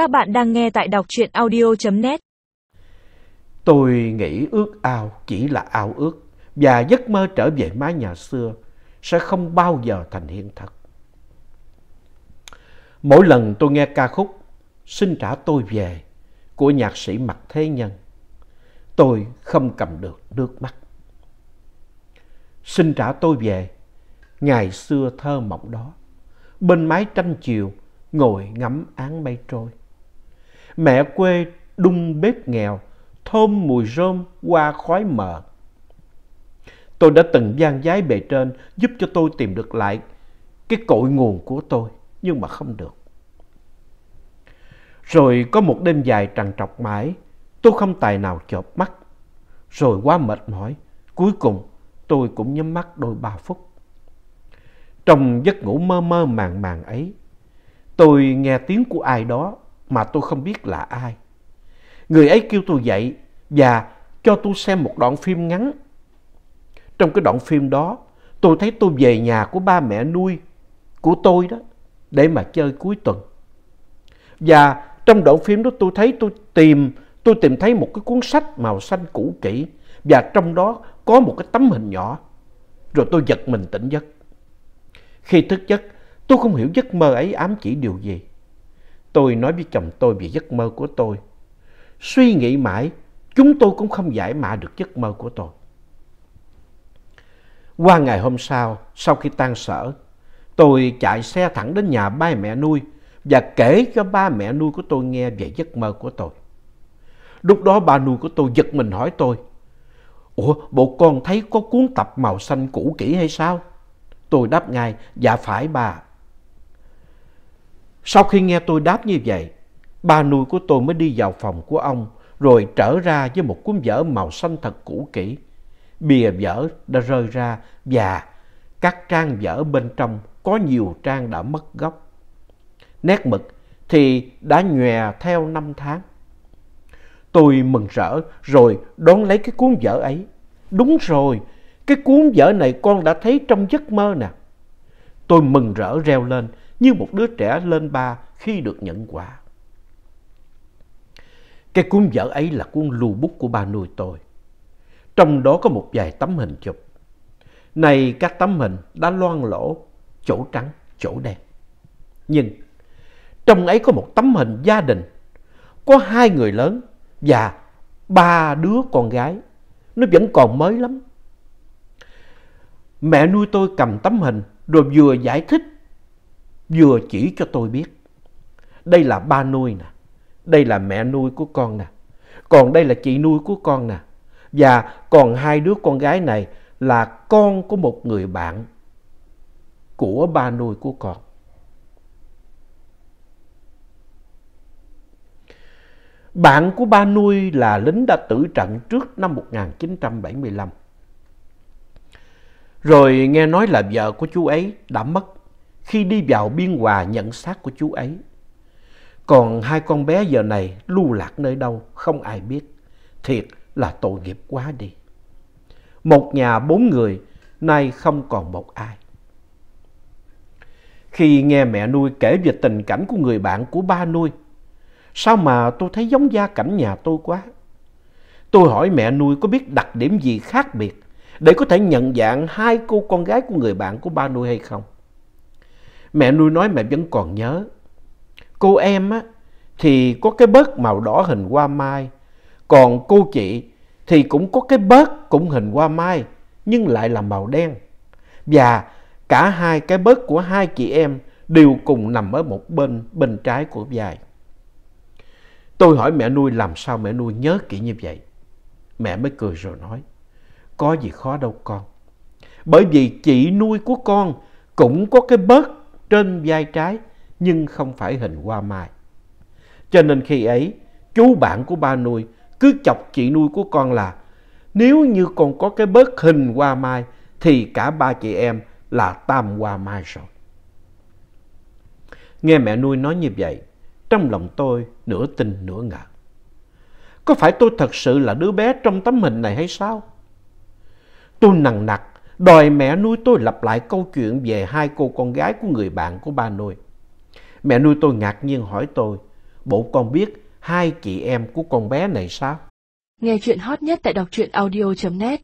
Các bạn đang nghe tại đọc truyện audio.net Tôi nghĩ ước ao chỉ là ao ước và giấc mơ trở về mái nhà xưa sẽ không bao giờ thành hiện thực. Mỗi lần tôi nghe ca khúc Xin trả tôi về của nhạc sĩ Mạc Thế Nhân, tôi không cầm được nước mắt. Xin trả tôi về, ngày xưa thơ mộng đó, bên mái tranh chiều ngồi ngắm áng mây trôi. Mẹ quê đung bếp nghèo, thơm mùi rơm qua khói mờ. Tôi đã từng gian giái bề trên giúp cho tôi tìm được lại cái cội nguồn của tôi, nhưng mà không được. Rồi có một đêm dài trằn trọc mãi, tôi không tài nào chợp mắt. Rồi quá mệt mỏi, cuối cùng tôi cũng nhắm mắt đôi ba phút. Trong giấc ngủ mơ mơ màng màng ấy, tôi nghe tiếng của ai đó mà tôi không biết là ai. Người ấy kêu tôi dậy và cho tôi xem một đoạn phim ngắn. Trong cái đoạn phim đó, tôi thấy tôi về nhà của ba mẹ nuôi của tôi đó để mà chơi cuối tuần. Và trong đoạn phim đó tôi thấy tôi tìm tôi tìm thấy một cái cuốn sách màu xanh cũ kỹ và trong đó có một cái tấm hình nhỏ. Rồi tôi giật mình tỉnh giấc. Khi thức giấc, tôi không hiểu giấc mơ ấy ám chỉ điều gì. Tôi nói với chồng tôi về giấc mơ của tôi. Suy nghĩ mãi, chúng tôi cũng không giải mã được giấc mơ của tôi. Qua ngày hôm sau, sau khi tan sở, tôi chạy xe thẳng đến nhà ba mẹ nuôi và kể cho ba mẹ nuôi của tôi nghe về giấc mơ của tôi. Lúc đó ba nuôi của tôi giật mình hỏi tôi, Ủa, bộ con thấy có cuốn tập màu xanh cũ kỹ hay sao? Tôi đáp ngay, dạ phải bà. Sau khi nghe tôi đáp như vậy, ba nuôi của tôi mới đi vào phòng của ông rồi trở ra với một cuốn vở màu xanh thật cũ kỹ. Bìa vở đã rơi ra và các trang vở bên trong có nhiều trang đã mất gốc. Nét mực thì đã nhòe theo năm tháng. Tôi mừng rỡ rồi đón lấy cái cuốn vở ấy. Đúng rồi, cái cuốn vở này con đã thấy trong giấc mơ nè. Tôi mừng rỡ reo lên như một đứa trẻ lên ba khi được nhận quà. Cái cuốn vở ấy là cuốn lưu bút của ba nuôi tôi. Trong đó có một vài tấm hình chụp. Này các tấm hình đã loang lỗ, chỗ trắng, chỗ đen. Nhưng trong ấy có một tấm hình gia đình. Có hai người lớn và ba đứa con gái. Nó vẫn còn mới lắm. Mẹ nuôi tôi cầm tấm hình rồi vừa giải thích vừa chỉ cho tôi biết. Đây là ba nuôi nè, đây là mẹ nuôi của con nè, còn đây là chị nuôi của con nè. Và còn hai đứa con gái này là con của một người bạn của ba nuôi của con. Bạn của ba nuôi là lính đã tử trận trước năm 1975. Rồi nghe nói là vợ của chú ấy đã mất khi đi vào biên hòa nhận xác của chú ấy. Còn hai con bé giờ này lưu lạc nơi đâu không ai biết. Thiệt là tội nghiệp quá đi. Một nhà bốn người nay không còn một ai. Khi nghe mẹ nuôi kể về tình cảnh của người bạn của ba nuôi, sao mà tôi thấy giống gia cảnh nhà tôi quá. Tôi hỏi mẹ nuôi có biết đặc điểm gì khác biệt để có thể nhận dạng hai cô con gái của người bạn của ba nuôi hay không. Mẹ nuôi nói mẹ vẫn còn nhớ. Cô em á, thì có cái bớt màu đỏ hình hoa mai. Còn cô chị thì cũng có cái bớt cũng hình hoa mai nhưng lại là màu đen. Và cả hai cái bớt của hai chị em đều cùng nằm ở một bên bên trái của dài. Tôi hỏi mẹ nuôi làm sao mẹ nuôi nhớ kỹ như vậy. Mẹ mới cười rồi nói, có gì khó đâu con. Bởi vì chị nuôi của con cũng có cái bớt trên vai trái nhưng không phải hình hoa mai. Cho nên khi ấy, chú bạn của ba nuôi cứ chọc chị nuôi của con là nếu như con có cái bớt hình hoa mai thì cả ba chị em là tam hoa mai rồi. Nghe mẹ nuôi nói như vậy, trong lòng tôi nửa tin nửa ngờ. Có phải tôi thật sự là đứa bé trong tấm hình này hay sao? Tôi nằng nặc đòi mẹ nuôi tôi lặp lại câu chuyện về hai cô con gái của người bạn của ba nuôi. Mẹ nuôi tôi ngạc nhiên hỏi tôi, bộ con biết hai chị em của con bé này sao? Nghe chuyện hot nhất tại đọc truyện audio.net